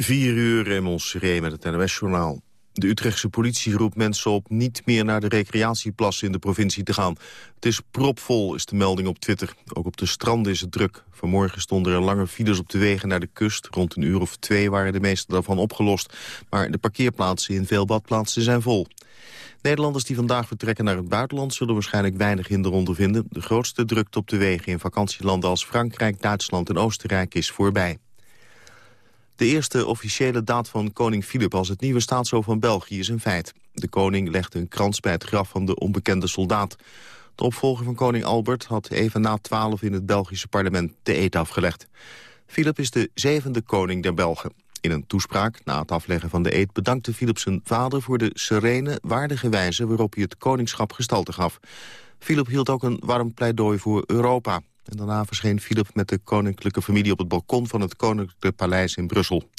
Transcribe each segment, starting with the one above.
4 uur Raymond Seré met het NOS-journaal. De Utrechtse politie roept mensen op niet meer naar de recreatieplassen in de provincie te gaan. Het is propvol, is de melding op Twitter. Ook op de stranden is het druk. Vanmorgen stonden er lange files op de wegen naar de kust. Rond een uur of twee waren de meeste daarvan opgelost. Maar de parkeerplaatsen in veel badplaatsen zijn vol. Nederlanders die vandaag vertrekken naar het buitenland... zullen waarschijnlijk weinig hinder ondervinden. De grootste drukte op de wegen in vakantielanden als Frankrijk, Duitsland en Oostenrijk is voorbij. De eerste officiële daad van koning Filip als het nieuwe staatshoofd van België is een feit. De koning legde een krans bij het graf van de onbekende soldaat. De opvolger van koning Albert had even na twaalf in het Belgische parlement de eet afgelegd. Filip is de zevende koning der Belgen. In een toespraak na het afleggen van de eed bedankte Philip zijn vader... voor de serene, waardige wijze waarop hij het koningschap gestalte gaf. Philip hield ook een warm pleidooi voor Europa. En daarna verscheen Philip met de koninklijke familie op het balkon van het Koninklijke Paleis in Brussel.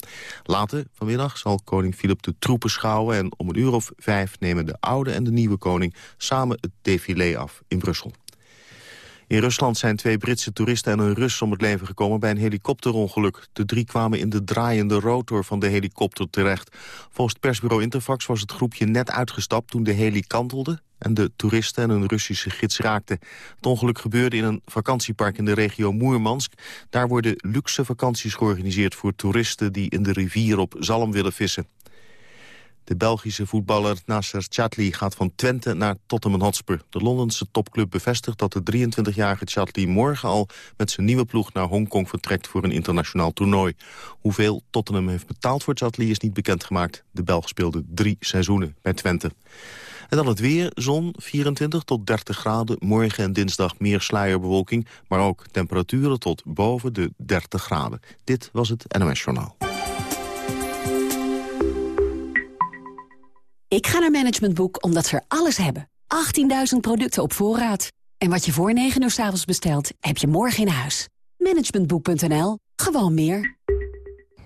Later, vanmiddag, zal koning Philip de troepen schouwen... en om een uur of vijf nemen de oude en de nieuwe koning samen het défilé af in Brussel. In Rusland zijn twee Britse toeristen en een Rus om het leven gekomen bij een helikopterongeluk. De drie kwamen in de draaiende rotor van de helikopter terecht. Volgens het persbureau Interfax was het groepje net uitgestapt toen de heli kantelde en de toeristen en een Russische gids raakten. Het ongeluk gebeurde in een vakantiepark in de regio Moermansk. Daar worden luxe vakanties georganiseerd voor toeristen die in de rivier op zalm willen vissen. De Belgische voetballer Nasser Chatli gaat van Twente naar Tottenham Hotspur. De Londense topclub bevestigt dat de 23-jarige Chatli morgen al met zijn nieuwe ploeg naar Hongkong vertrekt voor een internationaal toernooi. Hoeveel Tottenham heeft betaald voor Chatli is niet bekendgemaakt. De Belg speelde drie seizoenen bij Twente. En dan het weer, zon, 24 tot 30 graden. Morgen en dinsdag meer sluierbewolking, maar ook temperaturen tot boven de 30 graden. Dit was het NOS Journaal. Ik ga naar Management Boek omdat ze er alles hebben. 18.000 producten op voorraad. En wat je voor 9 uur s avonds bestelt, heb je morgen in huis. Managementboek.nl. Gewoon meer.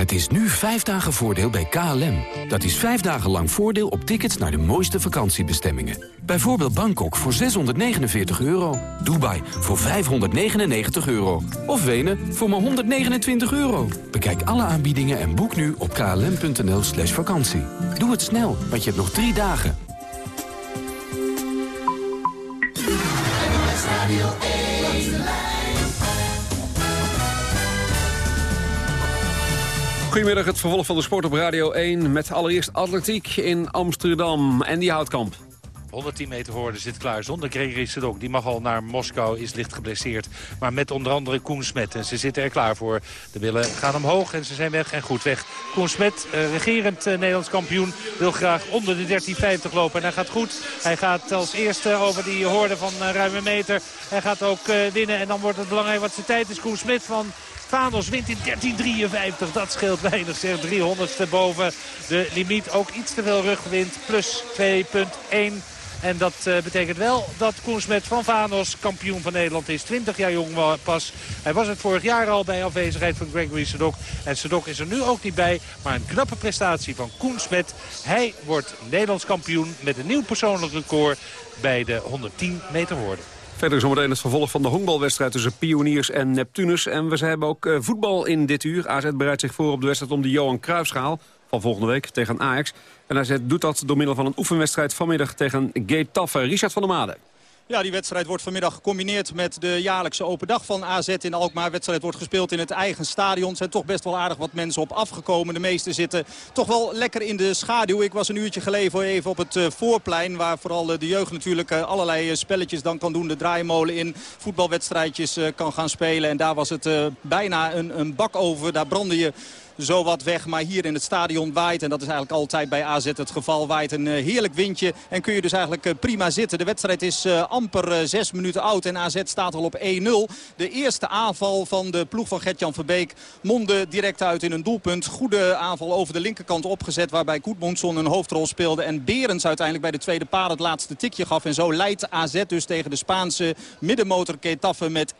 Het is nu vijf dagen voordeel bij KLM. Dat is vijf dagen lang voordeel op tickets naar de mooiste vakantiebestemmingen. Bijvoorbeeld Bangkok voor 649 euro. Dubai voor 599 euro. Of Wenen voor maar 129 euro. Bekijk alle aanbiedingen en boek nu op klm.nl slash vakantie. Doe het snel, want je hebt nog drie dagen. Goedemiddag, het vervolg van de sport op Radio 1... met allereerst atletiek in Amsterdam. En die Houtkamp. 110 meter hoorde zit klaar zonder Gregory Sedok. Die mag al naar Moskou, is licht geblesseerd. Maar met onder andere Koen Smet. En ze zitten er klaar voor. De billen gaan omhoog en ze zijn weg en goed weg. Koen Smet, eh, regerend uh, Nederlands kampioen, wil graag onder de 13,50 lopen. En hij gaat goed. Hij gaat als eerste over die hoorde van ruim een meter. Hij gaat ook winnen. En dan wordt het belangrijk wat zijn tijd is. Koen Smet van Vanos wint in 13.53. Dat scheelt weinig. Zeg 300ste boven de limiet. Ook iets te veel rugwind. Plus 2.1. En dat uh, betekent wel dat Koensmet van Vanos kampioen van Nederland is. 20 jaar jong pas. Hij was het vorig jaar al bij afwezigheid van Gregory Sedok. En Sedok is er nu ook niet bij. Maar een knappe prestatie van Koensmet. Hij wordt Nederlands kampioen met een nieuw persoonlijk record bij de 110 meter hoorde. Verder zometeen het vervolg van de honkbalwedstrijd tussen Pioniers en Neptunus. En we hebben ook uh, voetbal in dit uur. AZ bereidt zich voor op de wedstrijd om de Johan Cruijffschaal van volgende week tegen Ajax. En AZ doet dat door middel van een oefenwedstrijd vanmiddag tegen Getafe. Richard van der Made. Ja, die wedstrijd wordt vanmiddag gecombineerd met de jaarlijkse open dag van AZ in Alkmaar. Wedstrijd wordt gespeeld in het eigen stadion. Zijn toch best wel aardig wat mensen op afgekomen. De meesten zitten toch wel lekker in de schaduw. Ik was een uurtje geleden even op het eh, voorplein. Waar vooral eh, de jeugd natuurlijk eh, allerlei spelletjes dan kan doen. De draaimolen in voetbalwedstrijdjes kan gaan spelen. En daar was het bijna een, een bak over. Daar brandde je zo wat weg. Maar hier in het stadion waait, en dat is eigenlijk altijd bij AZ het geval, waait een heerlijk windje. En kun je dus eigenlijk prima zitten. De wedstrijd is amper zes minuten oud en AZ staat al op 1-0. De eerste aanval van de ploeg van Gertjan Verbeek mondde direct uit in een doelpunt. Goede aanval over de linkerkant opgezet waarbij Koetmonson een hoofdrol speelde. En Berens uiteindelijk bij de tweede paal het laatste tikje gaf. En zo leidt AZ dus tegen de Spaanse middenmotor Ketaffe met 1-0.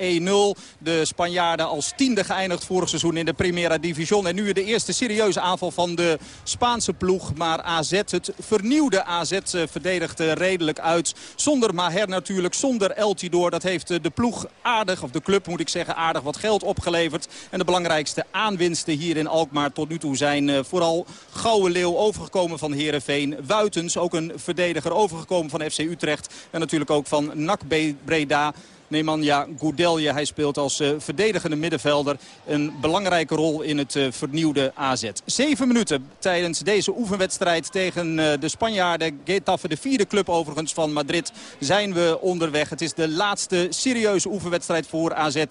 De Spanjaarden als tiende geëindigd vorig seizoen in de Primera Division. En nu de eerste serieuze aanval van de Spaanse ploeg. Maar AZ, het vernieuwde AZ, eh, verdedigt redelijk uit. Zonder Maher natuurlijk, zonder El Tidor. Dat heeft de ploeg aardig, of de club moet ik zeggen, aardig wat geld opgeleverd. En de belangrijkste aanwinsten hier in Alkmaar tot nu toe zijn eh, vooral Gouwe Leeuw overgekomen van Herenveen. Wuitens, ook een verdediger overgekomen van FC Utrecht. En natuurlijk ook van NAC Breda. Nemanja Goudelje. Hij speelt als uh, verdedigende middenvelder een belangrijke rol in het uh, vernieuwde AZ. Zeven minuten tijdens deze oefenwedstrijd tegen uh, de Spanjaarden. Getafe, de vierde club overigens van Madrid, zijn we onderweg. Het is de laatste serieuze oefenwedstrijd voor AZ.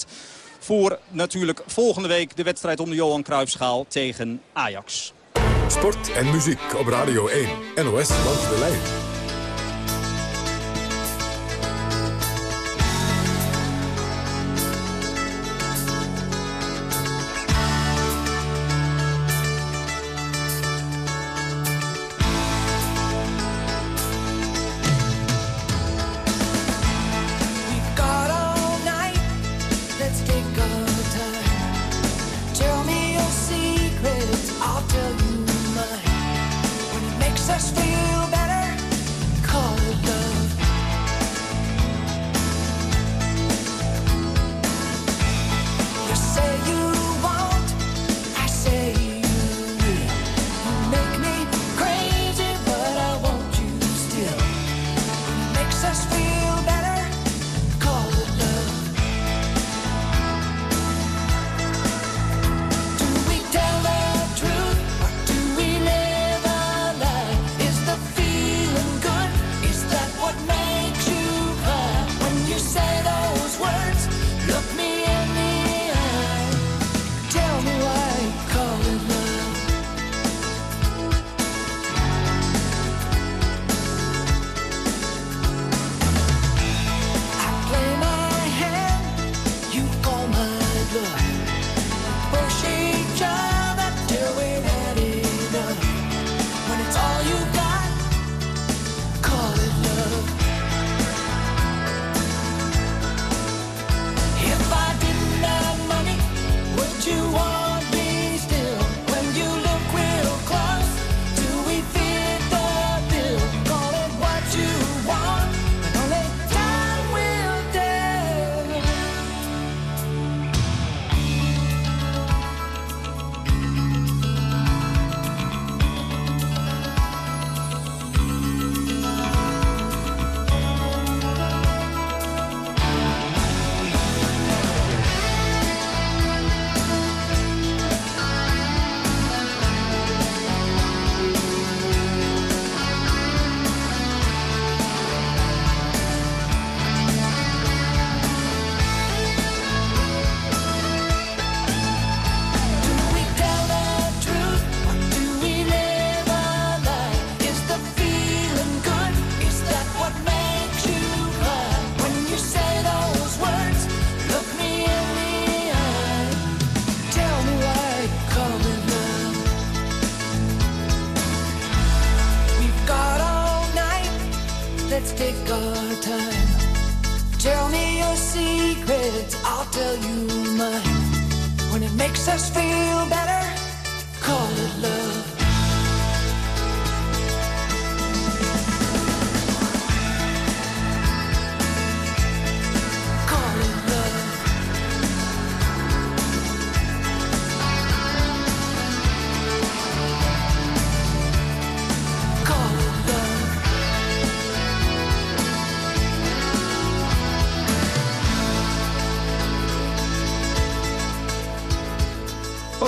Voor natuurlijk volgende week de wedstrijd om de Johan Cruijffschaal tegen Ajax. Sport en muziek op Radio 1. NOS langs de lijn.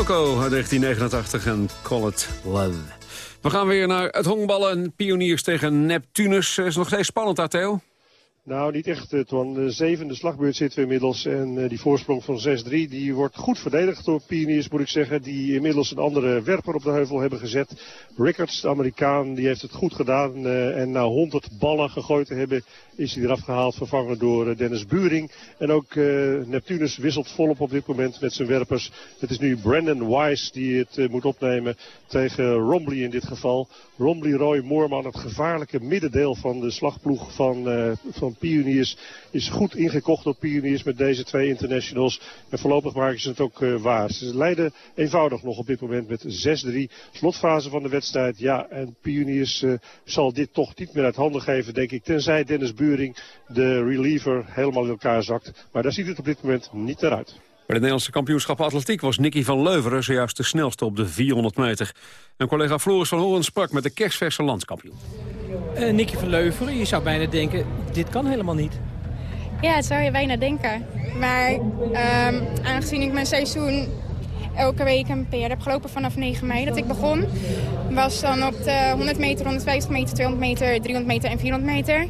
Uit 1989 en Call It Love. We gaan weer naar het honkballen. Pioniers tegen Neptunus. Is nog steeds spannend daar, Theo? Nou, niet echt, Twan. De zevende slagbeurt zitten we inmiddels. En uh, die voorsprong van 6-3, die wordt goed verdedigd door Pioniers, moet ik zeggen. Die inmiddels een andere werper op de heuvel hebben gezet. Rickards, de Amerikaan, die heeft het goed gedaan. Uh, en na 100 ballen gegooid te hebben, is hij eraf gehaald. Vervangen door Dennis Buring. En ook Neptunus wisselt volop op dit moment met zijn werpers. Het is nu Brandon Wise die het moet opnemen tegen Rombly in dit geval. Rombly Roy Moorman, het gevaarlijke middendeel van de slagploeg van, van Pioniers is goed ingekocht door Pioniers met deze twee internationals. En voorlopig maken ze het ook uh, waar. Ze leiden eenvoudig nog op dit moment met 6-3. Slotfase van de wedstrijd. Ja, en Pioniers uh, zal dit toch niet meer uit handen geven, denk ik. Tenzij Dennis Buring, de reliever, helemaal in elkaar zakt. Maar daar ziet het op dit moment niet naar uit. Bij de Nederlandse kampioenschap atletiek was Nicky van Leuveren zojuist de snelste op de 400 meter. En collega Floris van Horen sprak met de kerstverse landskampioen. Uh, Nicky van Leuveren, je zou bijna denken, dit kan helemaal niet. Ja, dat zou je bijna denken. Maar um, aangezien ik mijn seizoen elke week een PR heb gelopen vanaf 9 mei dat ik begon... was dan op de 100 meter, 150 meter, 200 meter, 300 meter en 400 meter...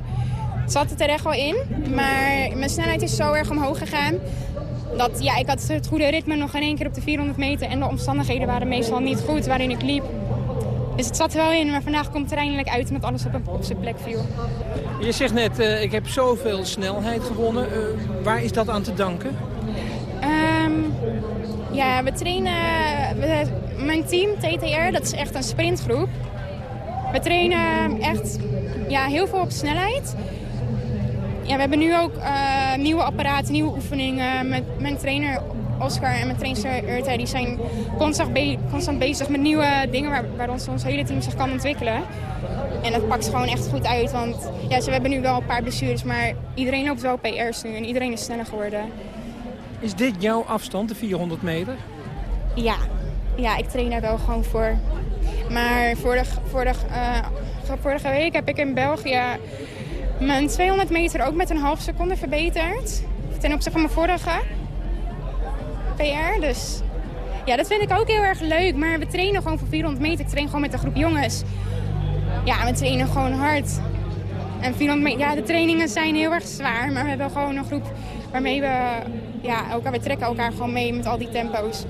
zat het er echt wel in, maar mijn snelheid is zo erg omhoog gegaan... Dat, ja, ik had het goede ritme nog in één keer op de 400 meter... en de omstandigheden waren meestal niet goed waarin ik liep. Dus het zat er wel in, maar vandaag komt het er eindelijk uit omdat alles op, op zijn plek viel. Je zegt net, uh, ik heb zoveel snelheid gewonnen. Uh, waar is dat aan te danken? Um, ja, we trainen... We, mijn team, TTR, dat is echt een sprintgroep. We trainen echt ja, heel veel op snelheid. Ja, we hebben nu ook uh, nieuwe apparaten, nieuwe oefeningen. Met mijn trainer Oscar en mijn trainer Urte, die zijn constant, be constant, bezig met nieuwe dingen waar, waar ons, ons hele team zich kan ontwikkelen. En dat pakt gewoon echt goed uit, want ja, we hebben nu wel een paar blessures, maar iedereen loopt wel PR's nu en iedereen is sneller geworden. Is dit jouw afstand, de 400 meter? Ja, ja ik train daar wel gewoon voor. Maar vorige, vorige, uh, vorige week heb ik in België mijn 200 meter ook met een half seconde verbeterd. Ten opzichte van mijn vorige. PR. Dus ja, dat vind ik ook heel erg leuk. Maar we trainen gewoon voor 400 meter. Ik train gewoon met een groep jongens. Ja, we trainen gewoon hard. En 400 meter, ja, de trainingen zijn heel erg zwaar. Maar we hebben gewoon een groep waarmee we, ja, elkaar, we trekken elkaar gewoon mee met al die tempo's.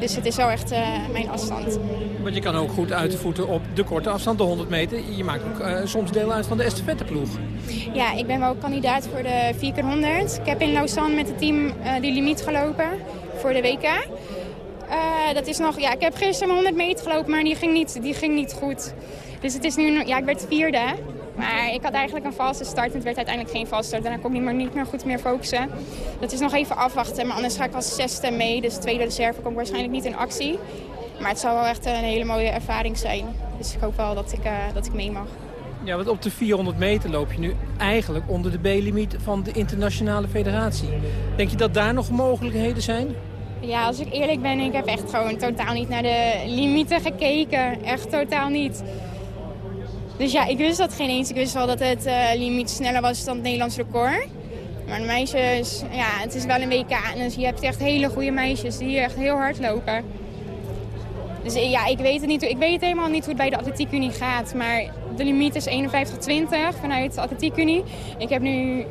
Dus het is wel echt uh, mijn afstand. Want je kan ook goed uitvoeten op de korte afstand, de 100 meter. Je maakt ook uh, soms deel uit van de estafetteploeg. Ja, ik ben wel kandidaat voor de 4x100. Ik heb in Lausanne met het team uh, die limiet gelopen voor de WK. Uh, dat is nog, ja, ik heb gisteren 100 meter gelopen, maar die ging niet, die ging niet goed. Dus het is nu, ja, ik werd vierde. Maar ik had eigenlijk een valse start en het werd uiteindelijk geen valse start. Daarna kon ik niet meer, niet meer goed meer focussen. Dat is nog even afwachten, maar anders ga ik als zesde mee. Dus tweede reserve kom ik waarschijnlijk niet in actie. Maar het zal wel echt een hele mooie ervaring zijn. Dus ik hoop wel dat ik, uh, dat ik mee mag. Ja, want op de 400 meter loop je nu eigenlijk onder de B-limiet van de internationale federatie. Denk je dat daar nog mogelijkheden zijn? Ja, als ik eerlijk ben, ik heb echt gewoon totaal niet naar de limieten gekeken. Echt totaal niet. Dus ja, ik wist dat geen eens. Ik wist wel dat het uh, limiet sneller was dan het Nederlands record. Maar de meisjes, ja, het is wel een WK. En dus je hebt echt hele goede meisjes die echt heel hard lopen. Dus ja, ik weet het niet. Ik weet helemaal niet hoe het bij de atletiekunie gaat. Maar de limiet is 51,20 vanuit de atletiekunie. Ik heb nu 52,14,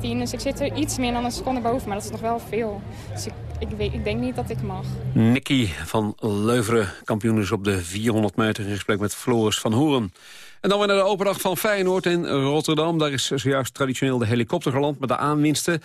dus ik zit er iets meer dan een seconde boven. Maar dat is nog wel veel. Dus ik, ik, weet, ik denk niet dat ik mag. Nicky van Leuveren, kampioen dus op de 400 meter... in gesprek met Floris van Horen. En dan weer naar de open dag van Feyenoord in Rotterdam. Daar is zojuist traditioneel de helikopter geland met de aanwinsten.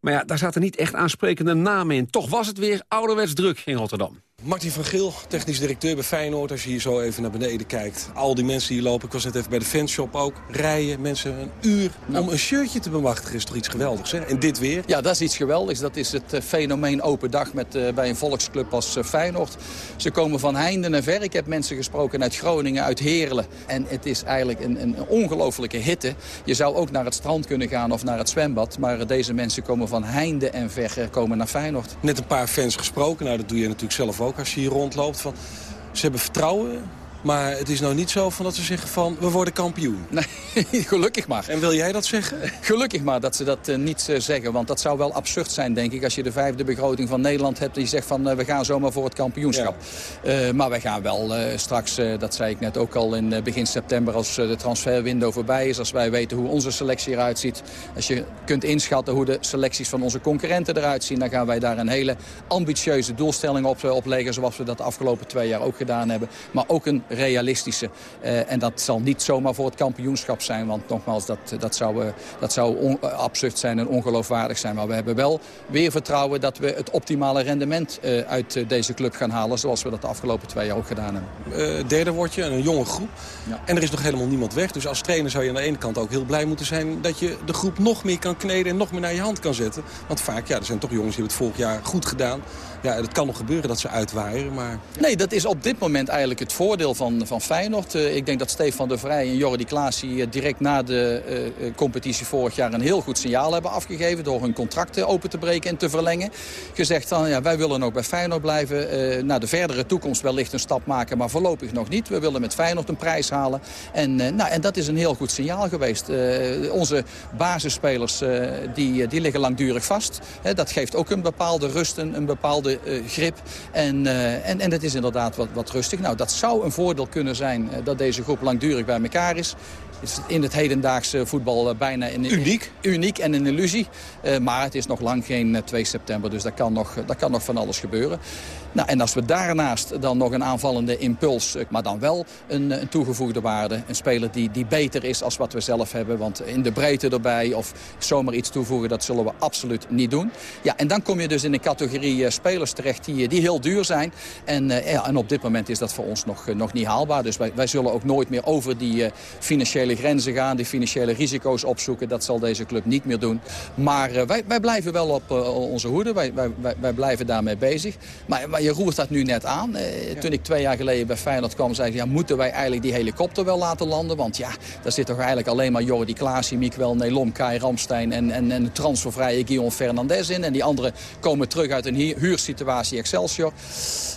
Maar ja, daar zaten niet echt aansprekende namen in. Toch was het weer ouderwets druk in Rotterdam. Martin van Geel, technisch directeur bij Feyenoord. Als je hier zo even naar beneden kijkt. Al die mensen die lopen. Ik was net even bij de fanshop ook. Rijden mensen een uur om een shirtje te bemachtigen. Is toch iets geweldigs, hè? En dit weer? Ja, dat is iets geweldigs. Dat is het eh, fenomeen open dag met, uh, bij een volksclub als uh, Feyenoord. Ze komen van heinde en ver. Ik heb mensen gesproken uit Groningen, uit Heerlen. En het is eigenlijk een, een ongelofelijke hitte. Je zou ook naar het strand kunnen gaan of naar het zwembad. Maar deze mensen komen van heinde en ver komen naar Feyenoord. Net een paar fans gesproken. Nou, dat doe je natuurlijk zelf ook als je hier rondloopt. Van, ze hebben vertrouwen Maar het is nou niet zo van dat ze zeggen van, we worden kampioen. Nee, gelukkig maar. En wil jij dat zeggen? Gelukkig maar dat ze dat uh, niet uh, zeggen. Want dat zou wel absurd zijn, denk ik. Als je de vijfde begroting van Nederland hebt... en je zegt van, uh, we gaan zomaar voor het kampioenschap. Ja. maar wij gaan wel straks, dat zei ik net ook al in begin september... als de transferwindow voorbij is, als wij weten hoe onze selectie eruit ziet... als je kunt inschatten hoe de selecties van onze concurrenten eruit zien... dan gaan wij daar een hele ambitieuze doelstelling op, op leggen... zoals we dat de afgelopen twee jaar ook gedaan hebben. Maar ook een realistische. Uh, en dat zal niet zomaar voor het kampioenschap zijn. Want nogmaals, dat, dat zou, uh, dat zou absurd zijn en ongeloofwaardig zijn. Maar we hebben wel weer vertrouwen dat we het optimale rendement uit deze club gaan halen. Zoals we dat de afgelopen twee jaar ook gedaan hebben. derde word je, een jonge groep. Ja. En er is nog helemaal niemand weg. Dus als trainer zou je aan de ene kant ook heel blij moeten zijn... dat je de groep nog meer kan kneden en nog meer naar je hand kan zetten. Want vaak, ja, er zijn toch jongens die het vorig jaar goed gedaan. Ja, het kan nog gebeuren dat ze uitwaaien, maar... Nee, dat is op dit moment eigenlijk het voordeel van, van Feyenoord. Uh, ik denk dat Stefan de Vrij en Jordi Klaas uh, direct na de uh, competitie vorig jaar... een heel goed signaal hebben afgegeven door hun contracten open te breken en te verlengen. Gezegd van, ja, wij willen ook bij Feyenoord blijven. naar de verdere toekomst wellicht een stap maken, maar voorlopig nog niet. We willen met Feyenoord een prijs halen. En, nou, en dat is een heel goed signaal geweest. onze basisspelers die, die liggen langdurig vast. dat geeft ook een bepaalde rust, een, bepaalde grip. En, en, en het is inderdaad wat, wat rustig. Nou, dat zou een voordeel kunnen zijn uh, dat deze groep langdurig bij elkaar is is in het hedendaagse voetbal bijna een, uniek. uniek en een illusie. Uh, maar het is nog lang geen 2 september, dus daar kan nog, daar kan nog van alles gebeuren. Nou, en als we daarnaast dan nog een aanvallende impuls, maar dan wel een, een toegevoegde waarde. Een speler die, die beter is als wat we zelf hebben. Want in de breedte erbij of zomaar iets toevoegen, dat zullen we absoluut niet doen. Ja, en dan kom je dus in een categorie uh, spelers terecht die, die heel duur zijn. En, ja, en op dit moment is dat voor ons nog, nog niet haalbaar. Dus wij, wij zullen ook nooit meer over die financiële grenzen gaan. Die financiële risico's opzoeken. Dat zal deze club niet meer doen. Maar wij, wij blijven wel op onze hoede. Wij, wij, wij, blijven daarmee bezig. Maar, maar je roert dat nu net aan. Eh, ja. Toen ik twee jaar geleden bij Feyenoord kwam, zei ik... Ja, moeten wij eigenlijk die helikopter wel laten landen? Want ja, daar zit toch eigenlijk alleen maar Jordi Klaasie, Miguel Nelom, Kai Ramstein... en, en, en de transfervrije Guillaume Fernandez in. En die anderen komen terug uit een huursituatie Excelsior.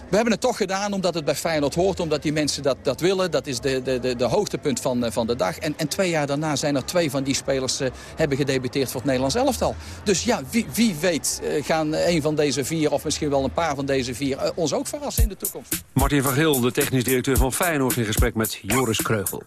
We hebben het toch gedaan omdat het bij Feyenoord hoort. Omdat die mensen dat, dat willen. Dat is de, de, de, de hoogtepunt van, van de dag. En, en twee jaar daarna zijn er twee van die spelers uh, hebben gedebuteerd voor het Nederlands elftal. Dus ja, wie, wie weet uh, gaan een van deze vier of misschien wel een paar van deze vier... Uh, ons ook verrassen in de toekomst. Martin van Gil, de technisch directeur van Feyenoord... in gesprek met Joris Kreugel.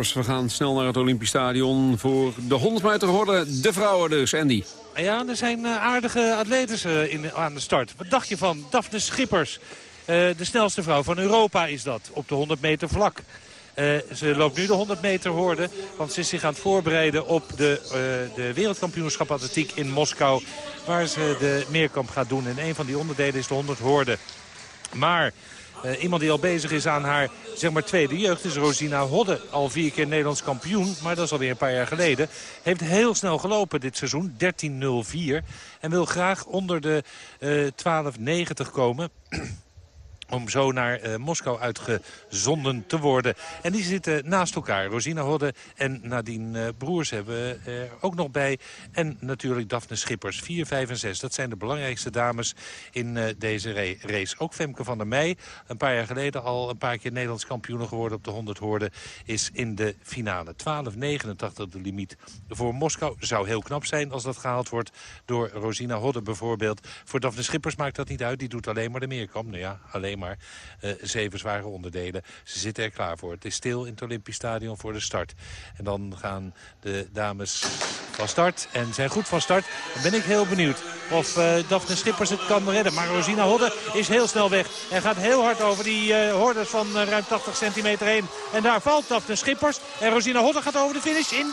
We gaan snel naar het Olympisch Stadion voor de 100 meter horde. De vrouwen dus, Andy. Ja, er zijn eh, aardige atletes eh, in, aan de start. Wat dacht je van Daphne Schippers? Eh, de snelste vrouw van Europa is dat, op de 100 meter vlak. ze loopt nu de 100 meter horde, want ze is zich aan het voorbereiden op de, de wereldkampioenschap atletiek in Moskou. Waar ze de meerkamp gaat doen. En een van die onderdelen is de 100 horde. Maar uh, iemand die al bezig is aan haar zeg maar, tweede jeugd is Rosina Hodde. Al vier keer Nederlands kampioen, maar dat is alweer een paar jaar geleden. Heeft heel snel gelopen dit seizoen, 13.04. En wil graag onder de uh, 12.90 komen om zo naar uh, Moskou uitgezonden te worden. En die zitten naast elkaar. Rosina Hodde en Nadine uh, Broers hebben er ook nog bij. En natuurlijk Daphne Schippers, 4, 5 en 6. Dat zijn de belangrijkste dames in uh, deze race. Ook Femke van der Meij, een paar jaar geleden al een paar keer Nederlands kampioen geworden op de 100 hoorde, is in de finale. 12,89 de limiet voor Moskou. Zou heel knap zijn als dat gehaald wordt door Rosina Hodde bijvoorbeeld. Voor Daphne Schippers maakt dat niet uit. Die doet alleen maar de meerkamp. Nou ja, alleen maar uh, zeven zware onderdelen. Ze zitten er klaar voor. Het is stil in het Olympisch Stadion voor de start. En dan gaan de dames van start en zijn goed van start. Dan ben ik heel benieuwd of uh, Daphne Schippers het kan redden. Maar Rosina Hodde is heel snel weg en gaat heel hard over die uh, hordes van ruim 80 centimeter heen. En daar valt Daphne Schippers. En Rosina Hodde gaat over de finish in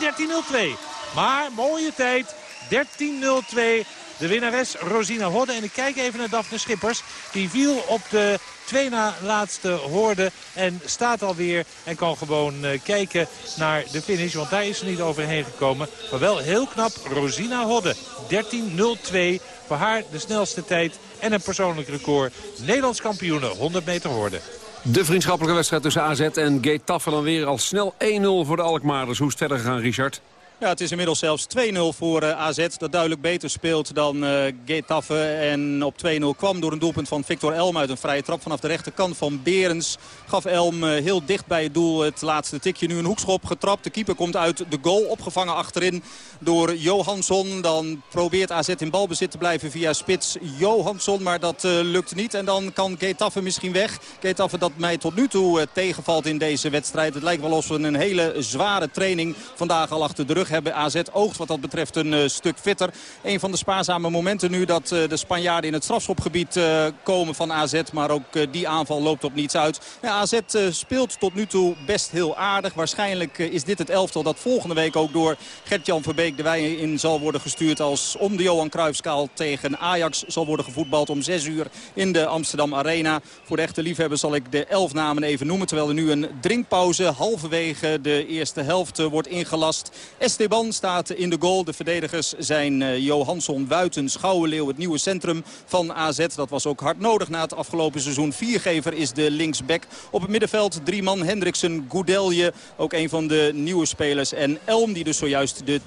13.02. Maar mooie tijd. 13.02. De winnares Rosina Hodde. En ik kijk even naar Daphne Schippers. Die viel op de twee na laatste hoorde en staat alweer en kan gewoon uh, kijken naar de finish. Want daar is ze niet overheen gekomen. Maar wel heel knap Rosina Hodde. 13.02 voor haar de snelste tijd en een persoonlijk record. Nederlands kampioene 100 meter hoorde. De vriendschappelijke wedstrijd tussen AZ en Getafe dan weer al snel 1-0 voor de Alkmaarders. Hoe is het verder gegaan, Richard? Ja, het is inmiddels zelfs 2-0 voor uh, AZ. Dat duidelijk beter speelt dan uh, Getafe. En op 2-0 kwam door een doelpunt van Victor Elm uit een vrije trap vanaf de rechterkant van Berens. Gaf Elm uh, heel dicht bij het doel het laatste tikje. Nu een hoekschop getrapt. De keeper komt uit de goal. Opgevangen achterin door Johansson. Dan probeert AZ in balbezit te blijven via spits Johansson. Maar dat lukt niet. En dan kan Getafe misschien weg. Getafe dat mij tot nu toe tegenvalt in deze wedstrijd. Het lijkt wel alsof we een hele zware training vandaag al achter de rug hebben. AZ oogt wat dat betreft een uh, stuk fitter. Een van de spaarzame momenten nu dat uh, de Spanjaarden in het strafschopgebied uh, komen van AZ. Maar ook die aanval loopt op niets uit. Ja, AZ speelt tot nu toe best heel aardig. Waarschijnlijk is dit het elftal dat volgende week ook door Gert-Jan Verbeek de wei in zal worden gestuurd. Als om de Johan Cruijffskaal tegen Ajax zal worden gevoetbald om 6 uur in de Amsterdam Arena. Voor de echte liefhebbers zal ik de elf namen even noemen. Terwijl er nu een drinkpauze halverwege de eerste helft wordt ingelast. Esteban staat in de goal. De verdedigers zijn uh, Johansson, Wuiten, Schouwenleeuw, het nieuwe centrum van AZ. Dat was ook hard nodig na het afgelopen seizoen. Viergever is de linksback. Op het middenveld drie man Hendriksen, Goudelje, ook een van de nieuwe spelers. En Elm die dus zojuist de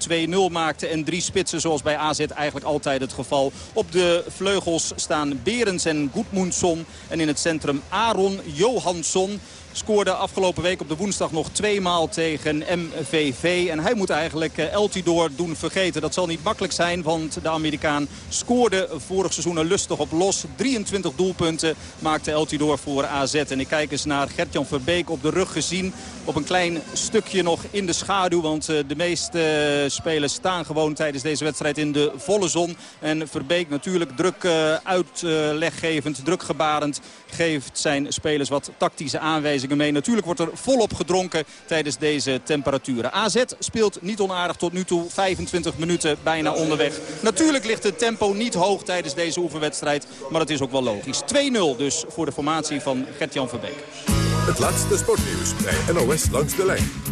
2-0 maakte. En drie spitsen zoals bij AZ eigenlijk altijd het geval. Op de vleugels staan Berens en Goedmundsson. En in het centrum Aaron Johansson. Scoorde afgelopen week op de woensdag nog tweemaal tegen MVV. En hij moet eigenlijk Eltidoor doen vergeten. Dat zal niet makkelijk zijn, want de Amerikaan scoorde vorig seizoen lustig op los. 23 doelpunten maakte Eltidoor voor AZ. En ik kijk eens naar Gertjan Verbeek op de rug gezien. Op een klein stukje nog in de schaduw. Want de meeste spelers staan gewoon tijdens deze wedstrijd in de volle zon. En Verbeek natuurlijk druk uitleggevend, druk gebarend. Geeft zijn spelers wat tactische aanwijzingen mee. Natuurlijk wordt er volop gedronken tijdens deze temperaturen. AZ speelt niet onaardig tot nu toe. 25 minuten bijna onderweg. Natuurlijk ligt het tempo niet hoog tijdens deze oefenwedstrijd. Maar dat is ook wel logisch. 2-0 dus voor de formatie van Gert-Jan Verbeek. Het laatste sportnieuws bij NOS langs de lijn.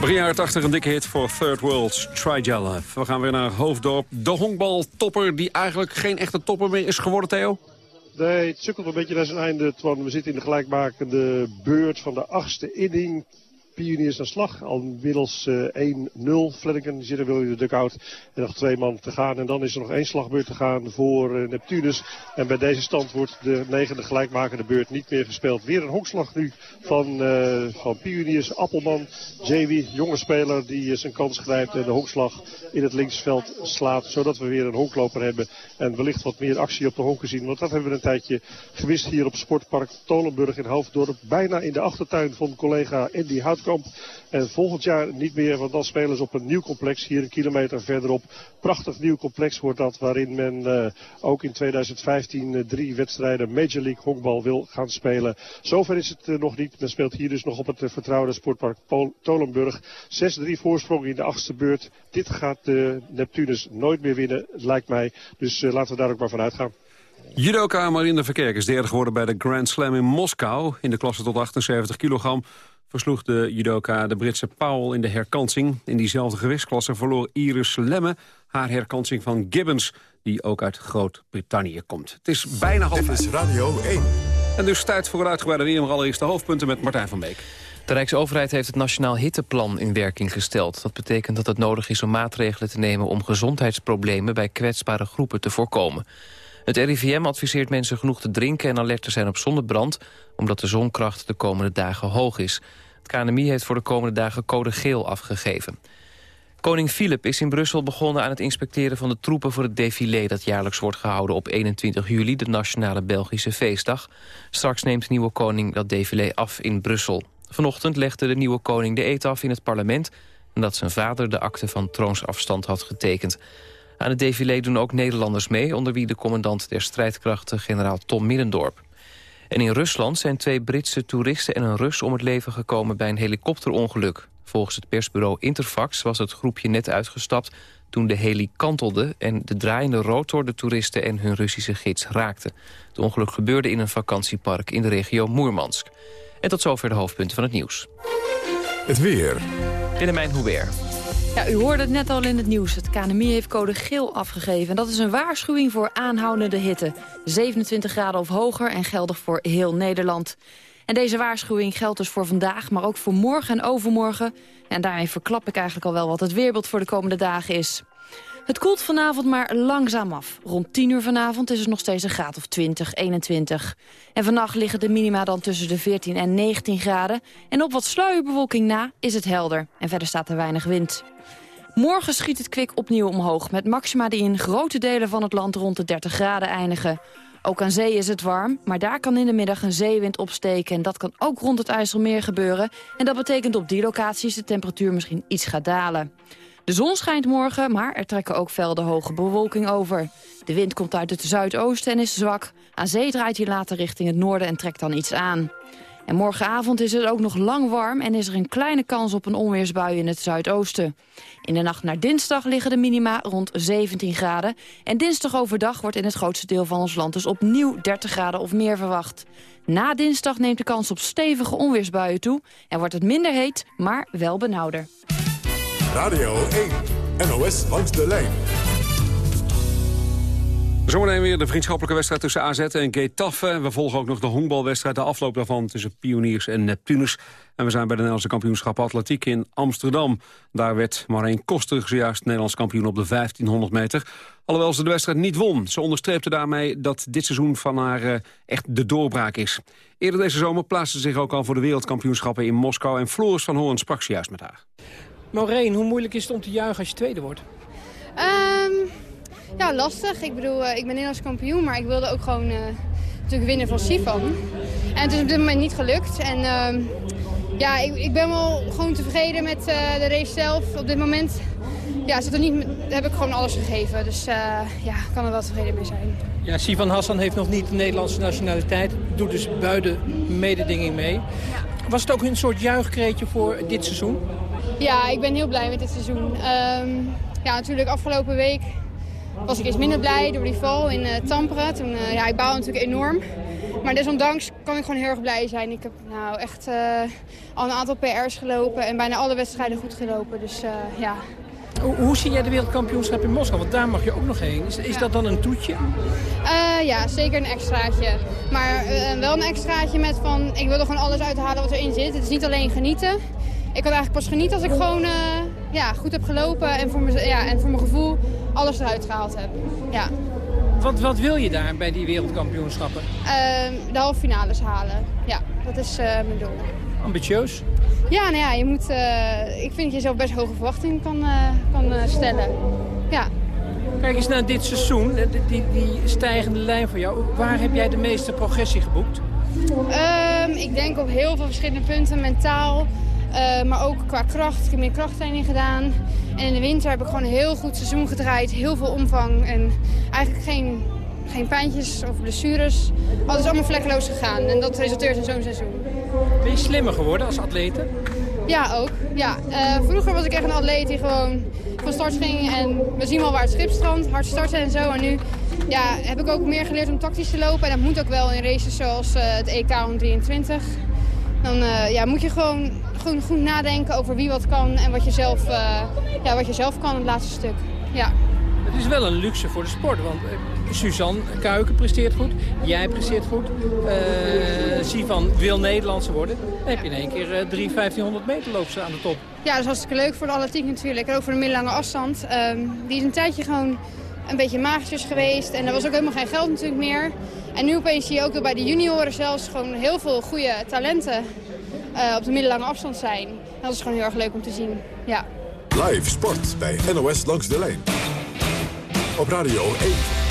Begin jaren 80 een dikke hit voor Third World, Try Your Love. We gaan weer naar Hoofddorp. De honkbaltopper die eigenlijk geen echte topper meer is geworden, Theo. Nee, het sukkelt een beetje naar zijn einde. Twan. We zitten in de gelijkmakende beurt van de achtste inning. Pioniers aan slag. Al inmiddels eh, 1-0. Flanagan zit er wel in de dugout. En nog twee man te gaan. En dan is er nog één slagbeurt te gaan voor eh, Neptunus. En bij deze stand wordt de negende gelijkmakende beurt niet meer gespeeld. Weer een honkslag nu van, eh, van Pioniers. Appelman, Jamie, jonge speler die eh, zijn kans grijpt. En de honkslag in het linksveld slaat. Zodat we weer een honkloper hebben. En wellicht wat meer actie op de honken zien. Want dat hebben we een tijdje gemist hier op Sportpark Tolenburg in Hoofddorp. Bijna in de achtertuin van collega Andy En volgend jaar niet meer, want dan spelen ze op een nieuw complex hier een kilometer verderop. Prachtig nieuw complex wordt dat, waarin men eh, ook in 2015 eh, drie wedstrijden Major League honkbal wil gaan spelen. Zover is het eh, nog niet. Men speelt hier dus nog op het vertrouwde sportpark Tolenburg. 6-3 voorsprong in de achtste beurt. Dit gaat de Neptunus nooit meer winnen, lijkt mij. Dus laten we daar ook maar van uitgaan. Judoka Marinde Verkerk is derde geworden bij de Grand Slam in Moskou. In de klasse tot 78 kilogram versloeg de judoka de Britse Powell in de herkansing. In diezelfde gewichtsklasse verloor Iris Lemme haar herkansing van Gibbons... die ook uit Groot-Brittannië komt. Het is bijna half Dit is Radio 1. En dus tijd voor een uitgebreide weer, maar allereerst de hoofdpunten met Martijn van Beek. De Rijksoverheid heeft het Nationaal Hitteplan in werking gesteld. Dat betekent dat het nodig is om maatregelen te nemen... om gezondheidsproblemen bij kwetsbare groepen te voorkomen. Het RIVM adviseert mensen genoeg te drinken en alert te zijn op zonnebrand... omdat de zonkracht de komende dagen hoog is. Het KNMI heeft voor de komende dagen code geel afgegeven. Koning Filip is in Brussel begonnen aan het inspecteren van de troepen voor het défilé dat jaarlijks wordt gehouden op 21 juli, de Nationale Belgische Feestdag. Straks neemt de nieuwe koning dat défilé af in Brussel. Vanochtend legde de nieuwe koning de eet af in het parlement... nadat zijn vader de akte van troonsafstand had getekend. Aan het défilé doen ook Nederlanders mee... onder wie de commandant der strijdkrachten, generaal Tom Middendorp. En in Rusland zijn twee Britse toeristen en een Rus om het leven gekomen bij een helikopterongeluk. Volgens het persbureau Interfax was het groepje net uitgestapt toen de heli kantelde en de draaiende rotor de toeristen en hun Russische gids raakte. Het ongeluk gebeurde in een vakantiepark in de regio Moermansk. En tot zover de hoofdpunten van het nieuws. Het weer. Willemijn Hubert. Ja, u hoorde het net al in het nieuws. Het KNMI heeft code geel afgegeven. En dat is een waarschuwing voor aanhoudende hitte. 27 graden of hoger en geldig voor heel Nederland. En deze waarschuwing geldt dus voor vandaag, maar ook voor morgen en overmorgen. En daarmee verklap ik eigenlijk al wel wat het weerbeeld voor de komende dagen is. Het koelt vanavond maar langzaam af. Rond 10 uur vanavond is het nog steeds een graad of 20, 21. En vannacht liggen de minima dan tussen de 14 en 19 graden. En op wat sluierbewolking na is het helder. En verder staat er weinig wind. Morgen schiet het kwik opnieuw omhoog... met maxima die in grote delen van het land rond de 30 graden eindigen. Ook aan zee is het warm, maar daar kan in de middag een zeewind opsteken... en dat kan ook rond het IJsselmeer gebeuren. En dat betekent op die locaties de temperatuur misschien iets gaat dalen. De zon schijnt morgen, maar er trekken ook velden hoge bewolking over. De wind komt uit het zuidoosten en is zwak. Aan zee draait hij later richting het noorden en trekt dan iets aan. En morgenavond is het ook nog lang warm en is er een kleine kans op een onweersbui in het zuidoosten. In de nacht naar dinsdag liggen de minima rond 17 graden. En dinsdag overdag wordt in het grootste deel van ons land dus opnieuw 30 graden of meer verwacht. Na dinsdag neemt de kans op stevige onweersbuien toe en wordt het minder heet, maar wel benauwder. Radio 1. NOS langs de lijn. Zometeen weer de vriendschappelijke wedstrijd tussen AZ en Getafe. We volgen ook nog de honkbalwedstrijd, de afloop daarvan tussen Pioniers en Neptunus. En we zijn bij de Nederlandse kampioenschappen atletiek in Amsterdam. Daar werd Marijn Koster zojuist Nederlands kampioen op de 1500 meter. Alhoewel ze de wedstrijd niet won. Ze onderstreepte daarmee dat dit seizoen van haar uh, echt de doorbraak is. Eerder deze zomer plaatste ze zich ook al voor de wereldkampioenschappen in Moskou. En Floris van Hoorn sprak ze juist met haar. Maureen, hoe moeilijk is het om te juichen als je tweede wordt? Um, ja, lastig. Ik bedoel, uh, ik ben Nederlands kampioen, maar ik wilde ook gewoon uh, natuurlijk winnen van Sifan. En het is op dit moment niet gelukt. En uh, ja, ik, ik, ben wel gewoon tevreden met uh, de race zelf. Op dit moment ja, zit er niet, heb ik gewoon alles gegeven. Dus ja, ik kan er wel tevreden mee zijn. Ja, Sivan Hassan heeft nog niet de Nederlandse nationaliteit. Doet dus buiten mededinging mee. Was het ook een soort juichkreetje voor dit seizoen? Ja, ik ben heel blij met dit seizoen. Um, ja, natuurlijk afgelopen week was ik iets minder blij door die val in uh, Tampere. Toen, uh, ja, ik baal natuurlijk enorm. Maar desondanks kan ik gewoon heel erg blij zijn. Ik heb nou echt uh, al een aantal PR's gelopen en bijna alle wedstrijden goed gelopen. Dus ja. Hoe, zie jij de wereldkampioenschap in Moskou? Want daar mag je ook nog heen. Is, is ja. dat dan een toetje? ja, zeker een extraatje. Maar wel een extraatje met van, ik wil er gewoon alles uithalen wat erin zit. Het is niet alleen genieten ik kan eigenlijk pas genieten als ik gewoon uh, ja, goed heb gelopen en voor, mijn, ja, en voor mijn gevoel alles eruit gehaald heb. Ja. Wat, wat wil je daar bij die wereldkampioenschappen? Uh, de halve finales halen. Ja, dat is mijn doel. Ambitieus? Ja, nou ja, je moet, uh, ik vind dat je zelf best hoge verwachtingen kan, kan stellen. Ja. Kijk eens naar dit seizoen, die, die, die, stijgende lijn voor jou. Waar heb jij de meeste progressie geboekt? Um, ik denk op heel veel verschillende punten. Mentaal, maar ook qua kracht. Ik heb meer krachttraining gedaan. En in de winter heb ik gewoon een heel goed seizoen gedraaid. Heel veel omvang en eigenlijk geen, geen pijntjes of blessures. Alles allemaal vlekkeloos gegaan. En dat resulteert in zo'n seizoen. Ben je slimmer geworden als atlete? Ja, ook. Ja. Uh, vroeger was ik echt een atleet die gewoon van start ging. En we zien wel waar het schip strandt. Hard starten en zo. En nu ja, heb ik ook meer geleerd om tactisch te lopen. En dat moet ook wel in races zoals uh, het EK 123. Dan uh, ja, moet je gewoon goed, goed nadenken over wie wat kan en wat je zelf, ja, wat je zelf kan het laatste stuk. Ja. Het is wel een luxe voor de sport, want Suzanne Kuiken presteert goed, jij presteert goed. Uh, Sivan wil Nederlandse worden. Dan heb je in één keer uh, 3 1500 meter aan de top. Ja, dat is hartstikke leuk voor de atletiek natuurlijk. En ook voor de middellange afstand. Um, die is een tijdje gewoon een beetje magertjes geweest. En er was ook helemaal geen geld natuurlijk meer. En nu opeens zie je ook bij de junioren zelfs gewoon heel veel goede talenten uh, op de middellange afstand zijn. Dat is gewoon heel erg leuk om te zien. Ja. Live sport bij NOS Langs de Lijn. Op Radio 1.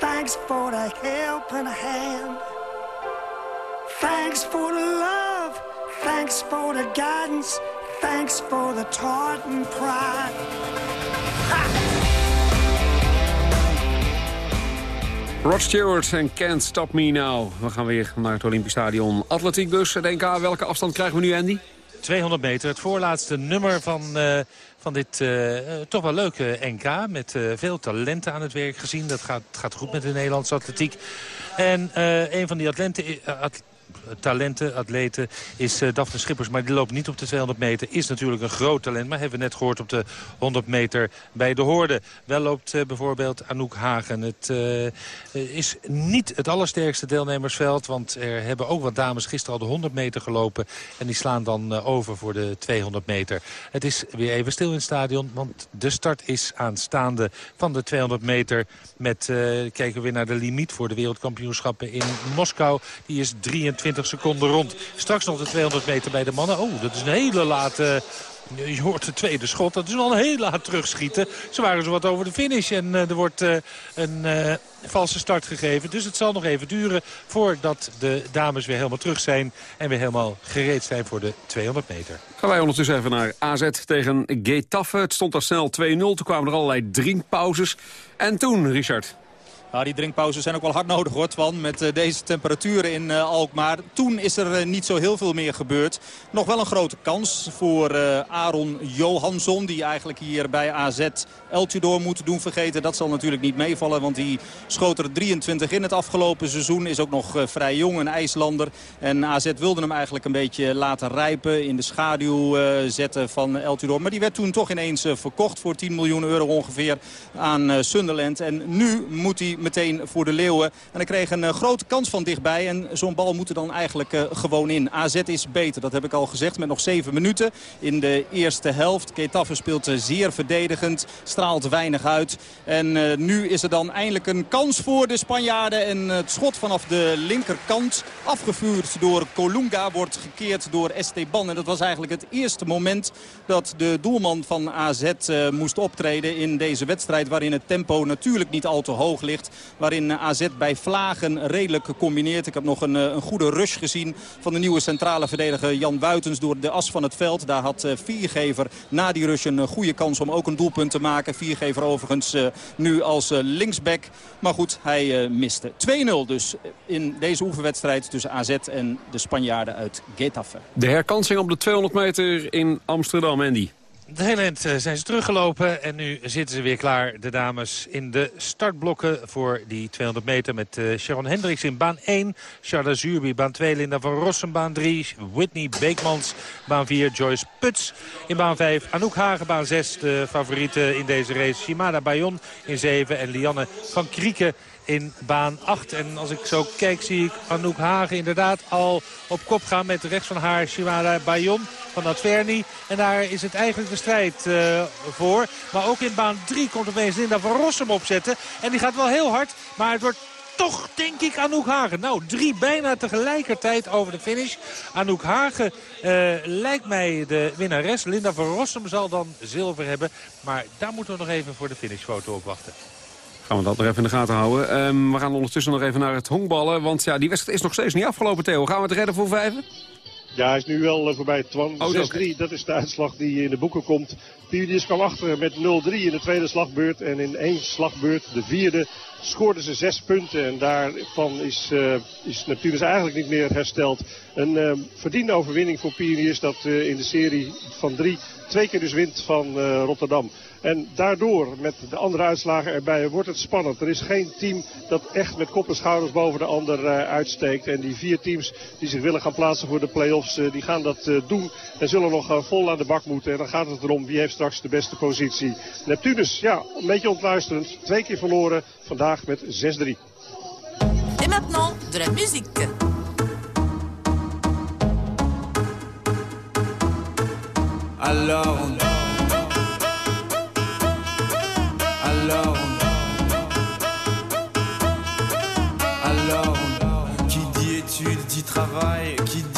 Thanks for the helping hand. Thanks for the love. Thanks for the guidance. Thanks for the Tartan pride. Rod Stewart en Can't Stop Me Now. We gaan weer naar het Olympisch Stadion. Atletiek het NK. Welke afstand krijgen we nu, Andy? 200 meter, het voorlaatste nummer van, uh, van dit uh, toch wel leuke NK. Met veel talenten aan het werk gezien. Dat gaat, gaat goed met de Nederlandse atletiek. En een van die atleten, at, talenten, atleten, is uh, Daphne Schippers. Maar die loopt niet op de 200 meter. Is natuurlijk een groot talent. Maar hebben we net gehoord op de 100 meter bij de Hoorde. Wel loopt uh, bijvoorbeeld Anouk Hagen. Het uh, is niet het allersterkste deelnemersveld. Want er hebben ook wat dames gisteren al de 100 meter gelopen. En die slaan dan over voor de 200 meter. Het is weer even stil in het stadion. Want de start is aanstaande van de 200 meter. Met, kijken we weer naar de limiet voor de wereldkampioenschappen in Moskou. Die is 23 seconden rond. Straks nog de 200 meter bij de mannen. Oh, dat is een hele late... Je hoort de tweede schot. Dat is wel een heel laat terugschieten. Ze waren zo wat over de finish. En uh, er wordt uh, een valse start gegeven. Dus het zal nog even duren voordat de dames weer helemaal terug zijn. En weer helemaal gereed zijn voor de 200 meter. Gaan wij ondertussen even naar AZ tegen Getafe. Het stond al snel 2-0. Toen kwamen er allerlei drinkpauzes. En toen, Richard... Nou, die drinkpauzes zijn ook wel hard nodig hoor, Twan. Met uh, deze temperaturen in uh, Alkmaar. Toen is er uh, niet zo heel veel meer gebeurd. Nog wel een grote kans voor Aaron Johansson. Die eigenlijk hier bij AZ El Tudor moet doen vergeten. Dat zal natuurlijk niet meevallen. Want die schoot er 23 in het afgelopen seizoen. Is ook nog vrij jong, een IJslander. En AZ wilde hem eigenlijk een beetje laten rijpen. In de schaduw zetten van El Tudor. Maar die werd toen toch ineens verkocht voor 10 miljoen euro ongeveer aan Sunderland. En nu moet hij meteen voor de Leeuwen. En hij kreeg een uh, grote kans van dichtbij. En zo'n bal moet er dan eigenlijk uh, gewoon in. AZ is beter, dat heb ik al gezegd. Met nog zeven minuten in de eerste helft. Ketaffe speelt uh, zeer verdedigend. Straalt weinig uit. En nu is er dan eindelijk een kans voor de Spanjaarden. En het schot vanaf de linkerkant afgevuurd door Colunga wordt gekeerd door Esteban. En dat was eigenlijk het eerste moment dat de doelman van AZ moest optreden in deze wedstrijd. Waarin het tempo natuurlijk niet al te hoog ligt. Waarin AZ bij Vlagen redelijk combineert. Ik heb nog een, een goede rush gezien van de nieuwe centrale verdediger Jan Buitens door de as van het veld. Daar had Viergever na die rush een goede kans om ook een doelpunt te maken. Viergever overigens nu als linksback. Maar goed, hij miste. 2-0 dus in deze oefenwedstrijd tussen AZ en de Spanjaarden uit Getafe. De herkansing op de 200 meter in Amsterdam, Andy. De hele eind zijn ze teruggelopen en nu zitten ze weer klaar, de dames, in de startblokken voor die 200 meter met uh, Sharon Hendricks in baan 1, Charlotte Zurbi baan 2, Linda van Rossen baan 3, Whitney Beekmans baan 4, Joyce Puts in baan 5, Anouk Hagen baan 6, de favoriete in deze race, Shimada Bayon in 7 en Lianne van Krieken in baan 8. En als ik zo kijk zie ik Anouk Hagen inderdaad al op kop gaan met rechts van haar Shimada Bayon van Adverni. En daar is het eigenlijk de strijd uh, voor. Maar ook in baan 3 komt opeens Linda van Rossum opzetten. En die gaat wel heel hard, maar het wordt toch, denk ik, Anouk Hagen. Nou, drie bijna tegelijkertijd over de finish. Anouk Hagen uh, lijkt mij de winnares. Linda van Rossum zal dan zilver hebben. Maar daar moeten we nog even voor de finishfoto op wachten. Gaan we dat nog even in de gaten houden. Um, we gaan ondertussen nog even naar het honkballen. Want ja, die wedstrijd is nog steeds niet afgelopen, Theo. Gaan we het redden voor vijven? Ja, hij is nu wel uh, voorbij. Twan 6-3, okay. dat is de uitslag die in de boeken komt. Pioniers kwam achter met 0-3 in de tweede slagbeurt. En in één slagbeurt, de vierde, scoorden ze zes punten. En daarvan is, uh, is Neptunus eigenlijk niet meer hersteld. Een uh, verdiende overwinning voor Pioniers dat uh, in de serie van drie twee keer dus wint van Rotterdam. En daardoor, met de andere uitslagen erbij, wordt het spannend. Er is geen team dat echt met kop en schouders boven de ander uitsteekt. En die vier teams die zich willen gaan plaatsen voor de play-offs, die gaan dat doen. En zullen nog vol aan de bak moeten. En dan gaat het erom wie heeft straks de beste positie. Neptunus, ja, een beetje ontluisterend. Twee keer verloren, vandaag met 6-3. Et maintenant, de la musique. Alors on... Alors, alors, qui dit études dit travail, qui dit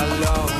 alone.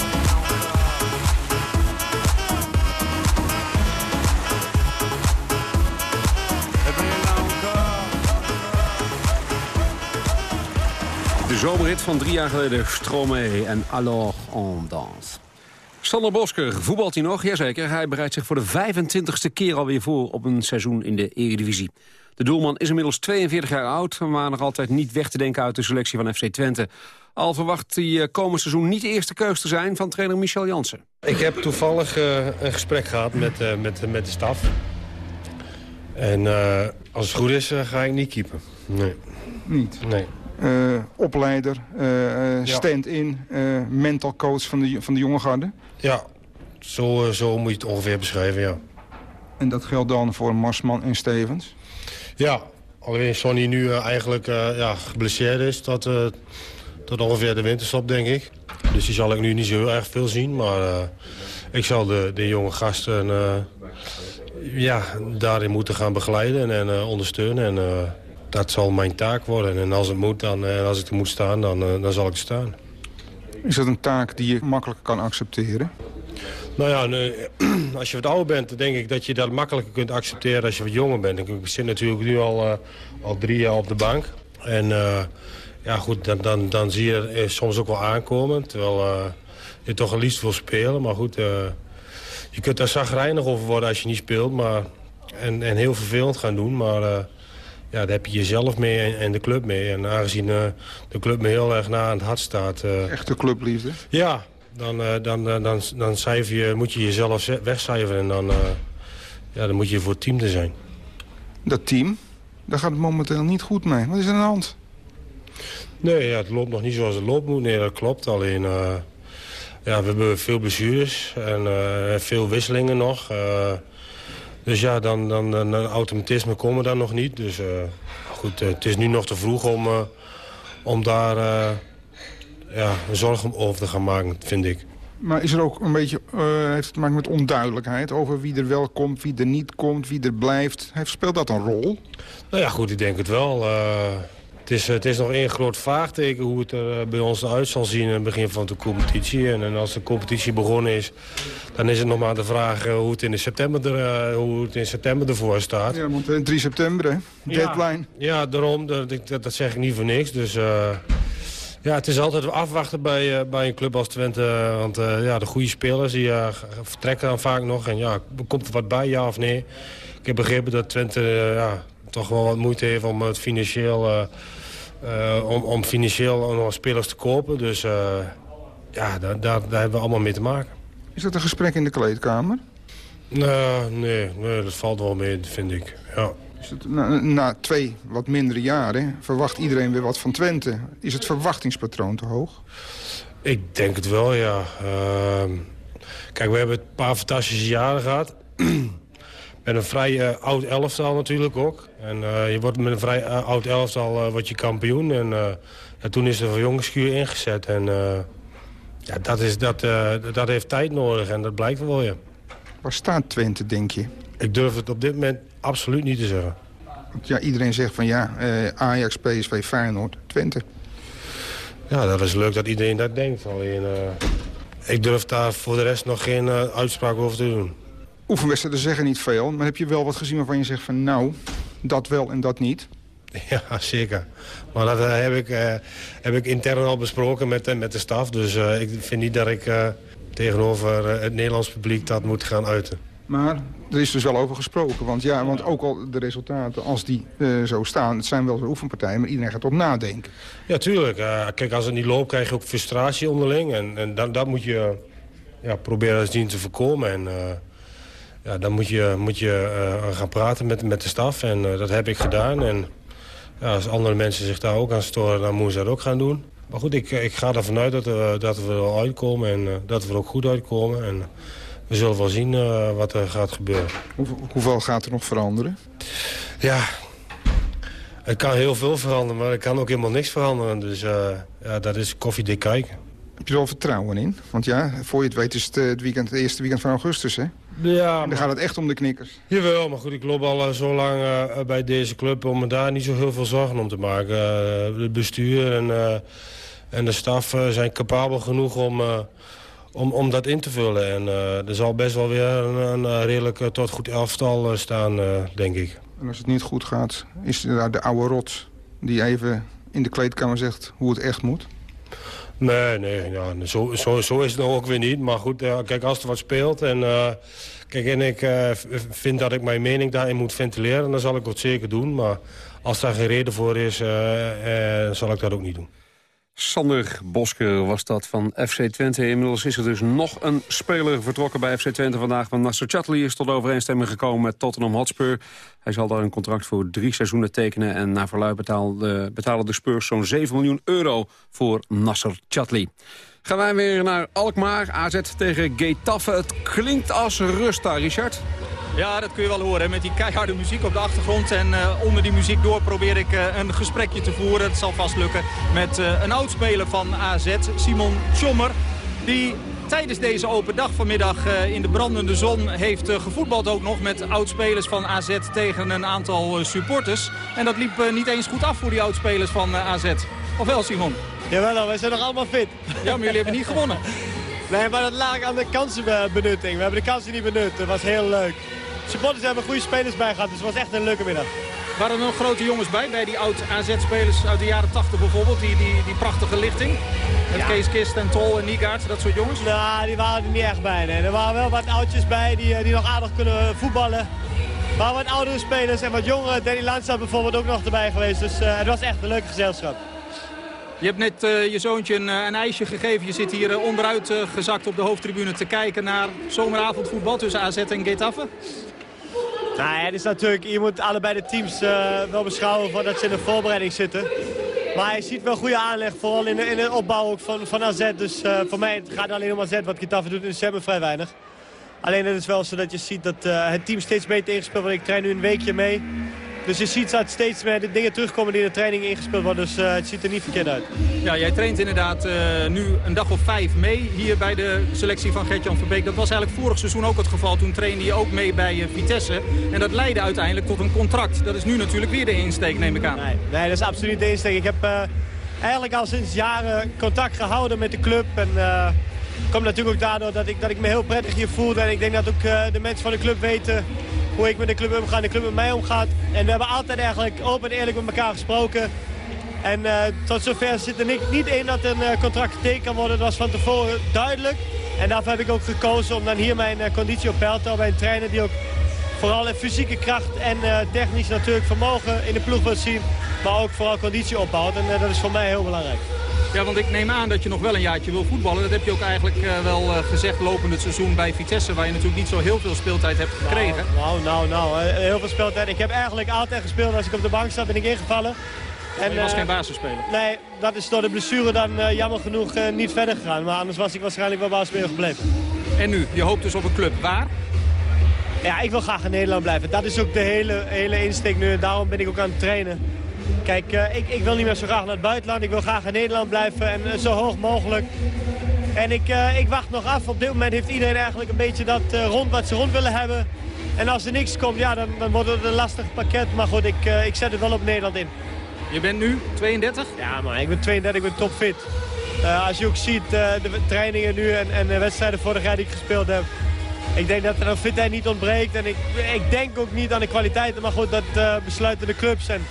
Zomerrit van drie jaar geleden, Stromae en Alors on danse. Sander Bosker, voetbalt hij nog? Jazeker, hij bereidt zich voor de 25ste keer alweer voor op een seizoen in de Eredivisie. De doelman is inmiddels 42 jaar oud, maar nog altijd niet weg te denken uit de selectie van FC Twente. Al verwacht hij eh, komend seizoen niet de eerste keus te zijn van trainer Michel Jansen. Ik heb toevallig eh, een gesprek gehad met, eh, met, met de staf. En eh, als het goed is, ga ik niet keepen. Nee. Niet? Nee. Eh, opleider, eh, eh, stand-in, mental coach van de, van de jonge garde. Ja, zo, zo moet je het ongeveer beschrijven, ja. En dat geldt dan voor Marsman en Stevens. Ja, alleen Sonny nu eigenlijk ja, geblesseerd is tot, eh, tot ongeveer de winterstop, denk ik. Dus die zal ik nu niet zo heel erg veel zien. Maar ik zal de, de jonge gasten ja, daarin moeten gaan begeleiden en ondersteunen. En dat zal mijn taak worden. En als het moet, dan, eh, als ik er moet staan, dan, eh, dan zal ik staan. Is dat een taak die je makkelijk kan accepteren? Nou ja, als je wat ouder bent, denk ik dat je dat makkelijker kunt accepteren als je wat jonger bent. Ik zit natuurlijk nu al, eh, al drie jaar op de bank. En ja, goed, dan, dan, dan zie je soms ook wel aankomen. Terwijl je toch het liefst wil spelen. Maar goed, je kunt daar zagrijnig over worden als je niet speelt. Maar, en, en heel vervelend gaan doen. Maar ja, daar heb je jezelf mee en, en de club mee. En aangezien eh, de club me heel erg na aan het hart staat... eh, Echte clubliefde? ja, dan, eh, dan, dan, dan cijfer je, moet je jezelf ze- wegcijferen en dan, ja, dan moet je voor het team te zijn. Dat team, daar gaat het momenteel niet goed mee. Wat is er aan de hand? Nee, ja, het loopt nog niet zoals het loopt moet. Nee, dat klopt. Alleen, ja, we hebben veel blessures en veel wisselingen nog. Dus ja, dan, dan, dan, dan automatisme komen dan nog niet. Dus eh, goed, eh, het is nu nog te vroeg om, eh, om daar eh, ja, een zorg om over te gaan maken, vind ik. Maar is er ook een beetje, eh, heeft het te maken met onduidelijkheid... over wie er wel komt, wie er niet komt, wie er blijft? Heeft, speelt dat een rol? Nou ja, goed, ik denk het wel. Uh, het, is, het is nog één groot vraagteken hoe het er bij ons uit zal zien... in het begin van de competitie. En, en als de competitie begonnen is, dan is het nog maar de vraag... hoe, het in september er, hoe het in september ervoor staat. Ja, want 3 september, hè? Deadline. Ja, ja daarom. Dat, dat, dat, zeg ik niet voor niks. Dus... Ja, het is altijd afwachten bij, uh, bij een club als Twente. Want uh, ja, de goede spelers die, uh, vertrekken dan vaak nog. En ja, komt er wat bij, ja of nee? Ik heb begrepen dat Twente ja, toch wel wat moeite heeft om het financieel... om, om financieel nog spelers te kopen. Dus ja, daar, daar, daar hebben we allemaal mee te maken. Is dat een gesprek in de kleedkamer? Nee, nee, dat valt wel mee, vind ik. Ja. Is het, na, na, twee wat mindere jaren verwacht iedereen weer wat van Twente. Is het verwachtingspatroon te hoog? Ik denk het wel, ja. Uh, kijk, we hebben een paar fantastische jaren gehad. met een vrij uh, oud elftal natuurlijk ook. En uh, je wordt met een vrij uh, oud elftal wat je kampioen. En ja, toen is er een jongensschuur ingezet. En ja, dat, is, dat, dat heeft tijd nodig en dat blijkt wel, ja. Waar staat Twente, denk je? Ik durf het op dit moment absoluut niet te zeggen. Ja, iedereen zegt van ja, eh, Ajax, PSV, Feyenoord, Twente. Ja, dat is leuk dat iedereen dat denkt. Alleen, uh, ik durf daar voor de rest nog geen uh, uitspraak over te doen. Oefenwedstrijden zeggen niet veel, maar heb je wel wat gezien waarvan je zegt van nou, dat wel en dat niet? Ja, zeker. Maar dat uh, heb, ik, heb ik intern al besproken met, met de staf. Dus ik vind niet dat ik tegenover het Nederlands publiek dat moet gaan uiten. Maar er is dus wel over gesproken. Want ja, want ook al de resultaten, als die uh, zo staan... het zijn wel zo'n oefenpartijen, maar iedereen gaat op nadenken. Ja, tuurlijk. Uh, kijk, als het niet loopt, krijg je ook frustratie onderling. En, en dat, dat moet je ja, proberen als dien te voorkomen. En uh, ja, dan moet je, moet je gaan praten met, met de staf. En dat heb ik gedaan. En ja, als andere mensen zich daar ook aan storen, dan moeten ze dat ook gaan doen. Maar goed, ik, ik ga ervan uit dat, we, dat we er wel uitkomen. En dat we er ook goed uitkomen. En, we zullen wel zien wat er gaat gebeuren. Hoe, hoeveel gaat er nog veranderen? Ja, het kan heel veel veranderen, maar er kan ook helemaal niks veranderen. Dus ja, dat is koffiedik kijken. Heb je er wel vertrouwen in? Want ja, voor je het weet is het, het, weekend, het eerste weekend van augustus, hè? Ja, en dan gaat het echt om de knikkers. Jawel, maar goed, ik loop al uh, zo lang uh, bij deze club om me daar niet zo heel veel zorgen om te maken. Uh, het bestuur en, en de staf zijn capabel genoeg om om, om dat in te vullen. En uh, er zal best wel weer een, een redelijk uh, tot goed elftal uh, staan, denk ik. En als het niet goed gaat, is er daar de oude rot die even in de kleedkamer zegt hoe het echt moet? Nee, nee, ja, zo, zo, zo is het nog ook weer niet. Maar goed, kijk, als er wat speelt en, kijk, en ik vind dat ik mijn mening daarin moet ventileren... dan zal ik dat zeker doen. Maar als daar geen reden voor is, zal ik dat ook niet doen. Sander Bosker was dat van FC Twente. Inmiddels is er dus nog een speler vertrokken bij FC Twente vandaag. Want Nasser Chatli is tot overeenstemming gekomen met Tottenham Hotspur. Hij zal daar een contract voor drie seizoenen tekenen. En naar verluid betalen, betalen de Spurs zo'n 7 miljoen euro voor Nasser Chatli. Gaan wij weer naar Alkmaar. AZ tegen Getafe. Het klinkt als rust daar, Richard. Ja, dat kun je wel horen met die keiharde muziek op de achtergrond. En uh, onder die muziek door probeer ik uh, een gesprekje te voeren. Het zal vast lukken met uh, een oudspeler van AZ, Simon Tjommer. Die tijdens deze open dag vanmiddag in de brandende zon heeft gevoetbald ook nog met oudspelers van AZ tegen een aantal supporters. En dat liep niet eens goed af voor die oudspelers van AZ. Of wel Simon? Jawel, wij zijn nog allemaal fit. Ja, maar jullie hebben niet gewonnen. Nee, maar dat lag aan de kansenbenutting. We hebben de kansen niet benut. Dat was heel leuk supporters hebben goede spelers bij gehad. Dus het was echt een leuke middag. Waren er nog grote jongens bij, bij die oud-AZ-spelers uit de jaren 80 bijvoorbeeld? Die, die, die prachtige lichting? Met ja. Kees Kist en Tol en Niegaard, dat soort jongens? Nou, die waren er niet echt bij. Nee. Er waren wel wat oudjes bij die, eh, die nog aardig kunnen voetballen. Maar wat oudere spelers en wat jongere. Danny Landstad bijvoorbeeld ook nog erbij geweest. Dus uh, het was echt een leuke gezelschap. Je hebt net uh, je zoontje een, een, ijsje gegeven. Je zit hier uh, onderuit gezakt op de hoofdtribune te kijken naar zomeravondvoetbal tussen AZ en Getafe. Nou het is natuurlijk, je moet allebei de teams uh, wel beschouwen van dat ze in de voorbereiding zitten. Maar je ziet wel goede aanleg, vooral in de, in de opbouw ook van, van AZ. Dus uh, voor mij het gaat alleen om AZ, wat Getafe doet in hebben vrij weinig. Alleen het is wel zo dat je ziet dat uh, het team steeds beter ingespeeld wordt. Ik train nu een weekje mee. Dus je ziet dat steeds meer de dingen terugkomen die in de training ingespeeld worden. Dus het ziet er niet verkeerd uit. Ja, jij traint inderdaad nu een dag of vijf mee hier bij de selectie van Gertjan Verbeek. Dat was eigenlijk vorig seizoen ook het geval. Toen trainde je ook mee bij Vitesse. En dat leidde uiteindelijk tot een contract. Dat is nu natuurlijk weer de insteek, neem ik aan. Nee, nee dat is absoluut de insteek. Ik heb eigenlijk al sinds jaren contact gehouden met de club. En komt natuurlijk ook daardoor dat ik, dat ik me heel prettig hier voelde. En ik denk dat ook de mensen van de club weten hoe ik met de club omga en de club met mij omgaat. En we hebben altijd eigenlijk open en eerlijk met elkaar gesproken. En uh, tot zover zit er niet, niet in dat een contract getekend kan worden. Dat was van tevoren duidelijk. En daarvoor heb ik ook gekozen om dan hier mijn conditie op peil te houden bij een trainer die ook vooral in fysieke kracht en technisch natuurlijk vermogen in de ploeg wil zien. Maar ook vooral conditie opbouwt. En dat is voor mij heel belangrijk. Ja, want ik neem aan dat je nog wel een jaartje wil voetballen. Dat heb je ook eigenlijk uh, wel uh, gezegd lopend het seizoen bij Vitesse... waar je natuurlijk niet zo heel veel speeltijd hebt gekregen. Nou, nou, nou, nou heel veel speeltijd. Ik heb eigenlijk altijd gespeeld. Als ik op de bank zat ben ik ingevallen. En, je was uh, geen basisspeler? Nee, dat is door de blessure dan jammer genoeg niet verder gegaan. Maar anders was ik waarschijnlijk wel basisspeler gebleven. En nu? Je hoopt dus op een club. Waar? Ja, ik wil graag in Nederland blijven. Dat is ook de hele, hele insteek nu. Daarom ben ik ook aan het trainen. Kijk, uh, ik, ik, wil niet meer zo graag naar het buitenland. Ik wil graag in Nederland blijven en uh, zo hoog mogelijk. En ik, uh, ik wacht nog af. Op dit moment heeft iedereen eigenlijk een beetje dat rond wat ze rond willen hebben. En als er niks komt, ja, dan, dan wordt het een lastig pakket. Maar goed, ik, ik zet het wel op Nederland in. Je bent nu 32? Ja, maar ik ben 32, ik ben topfit. als je ook ziet de trainingen nu en, en de wedstrijden vorig jaar die ik gespeeld heb. Ik denk dat er een fitheid niet ontbreekt. En ik, ik denk ook niet aan de kwaliteiten. Maar goed, dat besluiten de clubs. En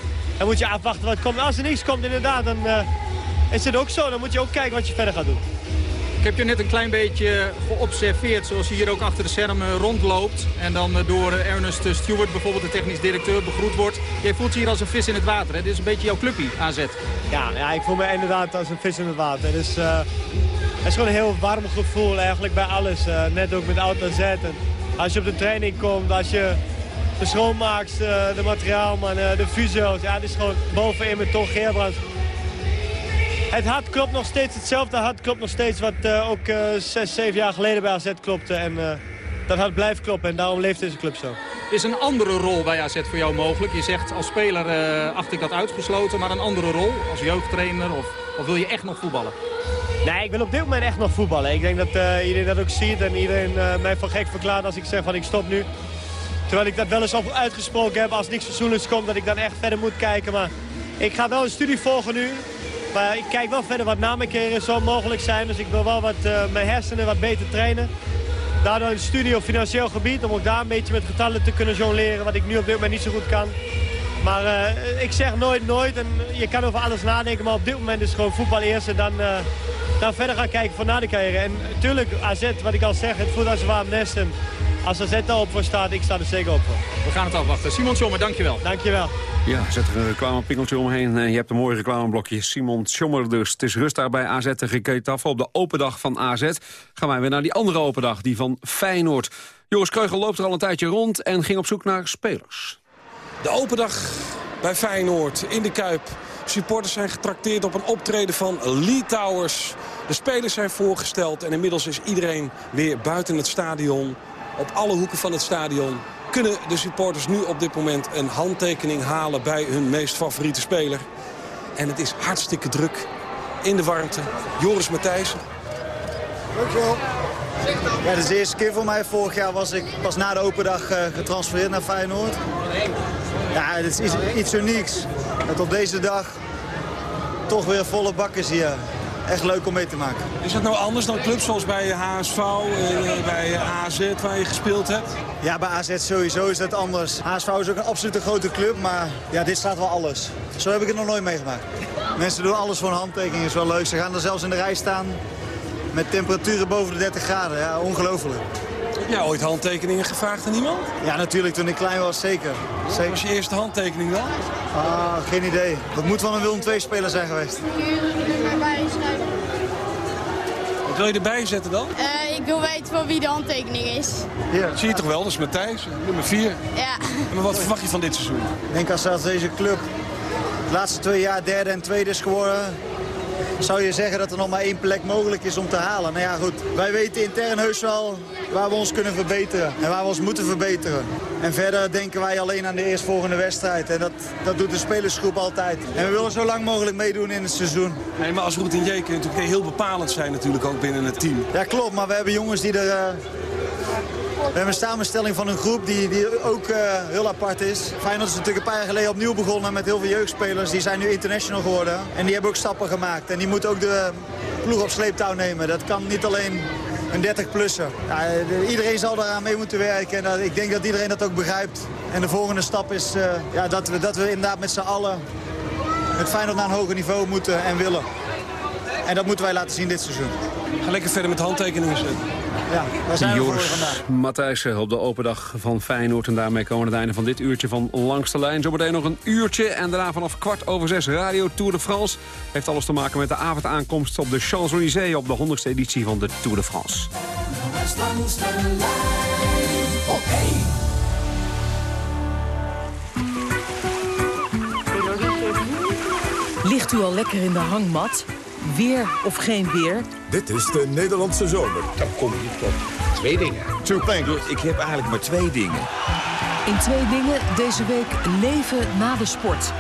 dan moet je afwachten wat komt. Als er niks komt inderdaad, dan uh, is het ook zo. Dan moet je ook kijken wat je verder gaat doen. Ik heb je net een klein beetje geobserveerd zoals je hier ook achter de schermen rondloopt. En dan eh, door eh, Ernest Stewart, bijvoorbeeld de technisch directeur, begroet wordt. Jij voelt je hier als een vis in het water. Hè? Dit is een beetje jouw clubje, AZ. Ja, ja, ik voel me inderdaad als een vis in het water. Dus, uh, het is gewoon een heel warm gevoel eigenlijk bij alles. Uh, net ook met Oud AZ. En als je op de training komt, als je de schoonmaaks, de materiaalman, de fysio's. Ja, het is gewoon bovenin met Tom Geerbrands. Het hart klopt nog steeds hetzelfde. Het hart klopt nog steeds wat uh, ook uh, zes, zeven jaar geleden bij AZ klopte. En uh, dat hart blijft kloppen en daarom leeft deze club zo. Is een andere rol bij AZ voor jou mogelijk? Je zegt als speler acht ik dat uitgesloten, maar een andere rol als jeugdtrainer of, of wil je echt nog voetballen? Nee, ik wil op dit moment echt nog voetballen. Ik denk dat iedereen dat ook ziet en iedereen mij van gek verklaart als ik zeg van ik stop nu. Terwijl ik dat wel eens al uitgesproken heb als niks fatsoenlijks komt dat ik dan echt verder moet kijken. Maar ik ga wel een studie volgen nu. Maar ik kijk wel verder wat na mijn carrière zou mogelijk zijn. Dus ik wil wel wat, uh, mijn hersenen wat beter trainen. Daardoor een studie op financieel gebied. Om ook daar een beetje met getallen te kunnen jongleren. Wat ik nu op dit moment niet zo goed kan. Maar uh, ik zeg nooit nooit. En je kan over alles nadenken. Maar op dit moment is gewoon voetbal eerst. En dan, uh, dan verder gaan kijken voor na de. En natuurlijk AZ, wat ik al zeg. Het voelt als een warm nest. Als AZ daar op voor staat, ik sta er zeker op voor. We gaan het afwachten. Simon Schommer, dankjewel. Dankjewel. Ja, zet er een reclamepingeltje omheen. Je hebt een mooi reclameblokje. Simon Schommer dus. Het is rust daar bij AZ tegen Getafe. Op de open dag van AZ gaan wij weer naar die andere open dag. Die van Feyenoord. Joris Kreugel loopt er al een tijdje rond en ging op zoek naar spelers. De open dag bij Feyenoord in de Kuip. Supporters zijn getrakteerd op een optreden van Lee Towers. De spelers zijn voorgesteld en inmiddels is iedereen weer buiten het stadion. Op alle hoeken van het stadion kunnen de supporters nu op dit moment een handtekening halen bij hun meest favoriete speler. En het is hartstikke druk in de warmte. Joris Matthijssen. Dankjewel. Ja, is de eerste keer voor mij. Vorig jaar was ik pas na de open dag uh, getransfereerd naar Feyenoord. Ja, het is iets, unieks. Dat op deze dag toch weer volle bak is hier echt leuk om mee te maken. Is dat nou anders dan clubs zoals bij HSV, uh, bij AZ waar je gespeeld hebt? Ja, bij AZ sowieso is dat anders. HSV is ook een absolute grote club, maar ja, dit staat wel alles. Zo heb ik het nog nooit meegemaakt. Mensen doen alles voor een handtekening, is wel leuk. Ze gaan er zelfs in de rij staan met temperaturen boven de 30 graden. Ja, ongelooflijk. Heb jij ooit handtekeningen gevraagd aan iemand? Ja, natuurlijk. Toen ik klein was, zeker. zeker. Wat was je eerste handtekening dan? Ah, geen idee. Dat moet wel een Willem II-speler zijn geweest. Wil je erbij zetten dan? Uh, ik wil weten van wie de handtekening is. Ja. Zie je toch wel, dat is Matthijs, nummer 4. Ja. Maar wat verwacht je van dit seizoen? Ik denk als, als deze club de laatste twee jaar derde en tweede is geworden... zou je zeggen dat er nog maar één plek mogelijk is om te halen. Nou ja, goed. Wij weten intern heus wel waar we ons kunnen verbeteren en waar we ons moeten verbeteren. En verder denken wij alleen aan de eerstvolgende wedstrijd. En dat, dat doet de spelersgroep altijd. En we willen zo lang mogelijk meedoen in het seizoen. Nee, maar als routinier kun je natuurlijk heel bepalend zijn natuurlijk ook binnen het team. Ja, klopt. Maar we hebben jongens die er... Uh, we hebben een samenstelling van een groep die, die ook uh, heel apart is. Feyenoord is natuurlijk een paar jaar geleden opnieuw begonnen met heel veel jeugdspelers. Die zijn nu international geworden. En die hebben ook stappen gemaakt. En die moeten ook de ploeg op sleeptouw nemen. Dat kan niet alleen een 30-plusser. Ja, iedereen zal daaraan mee moeten werken. En ik denk dat iedereen dat ook begrijpt. En de volgende stap is uh, ja, dat, we, dat we inderdaad met z'n allen het Feyenoord naar een hoger niveau moeten en willen. En dat moeten wij laten zien dit seizoen. Ga lekker verder met handtekeningen. Ja, daar zijn Joris. Matthijssen op de open dag van Feyenoord. En daarmee komen we aan het einde van dit uurtje van Langs de Lijn. Zometeen nog een uurtje en daarna vanaf kwart over zes Radio Tour de France. Heeft alles te maken met de avondaankomst op de Champs-Élysées... op de 100ste editie van de Tour de France. Langs de lijn op één. Ligt u al lekker in de hangmat? Weer of geen weer? Dit is de Nederlandse zomer. Dan kom je tot twee dingen. Two things. Ik heb eigenlijk maar twee dingen. In twee dingen deze week leven na de sport.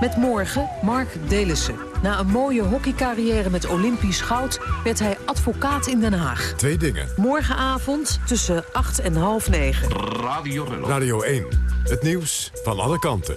Met morgen Mark Delissen. Na een mooie hockeycarrière met Olympisch goud... werd hij advocaat in Den Haag. Twee dingen. Morgenavond tussen 8 en half 9. Radio, Radio 1. Het nieuws van alle kanten.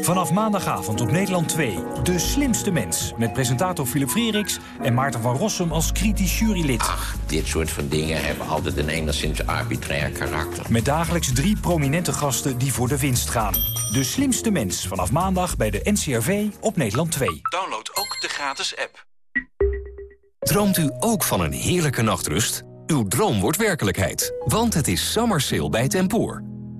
Vanaf maandagavond op Nederland 2. De slimste mens. Met presentator Philip Freeriks en Maarten van Rossum als kritisch jurylid. Ach, dit soort van dingen hebben altijd een enigszins arbitrair karakter. Met dagelijks drie prominente gasten die voor de winst gaan. De slimste mens. Vanaf maandag bij de NCRV op Nederland 2. Download ook de gratis app. Droomt u ook van een heerlijke nachtrust? Uw droom wordt werkelijkheid. Want het is summer sale bij Tempoor.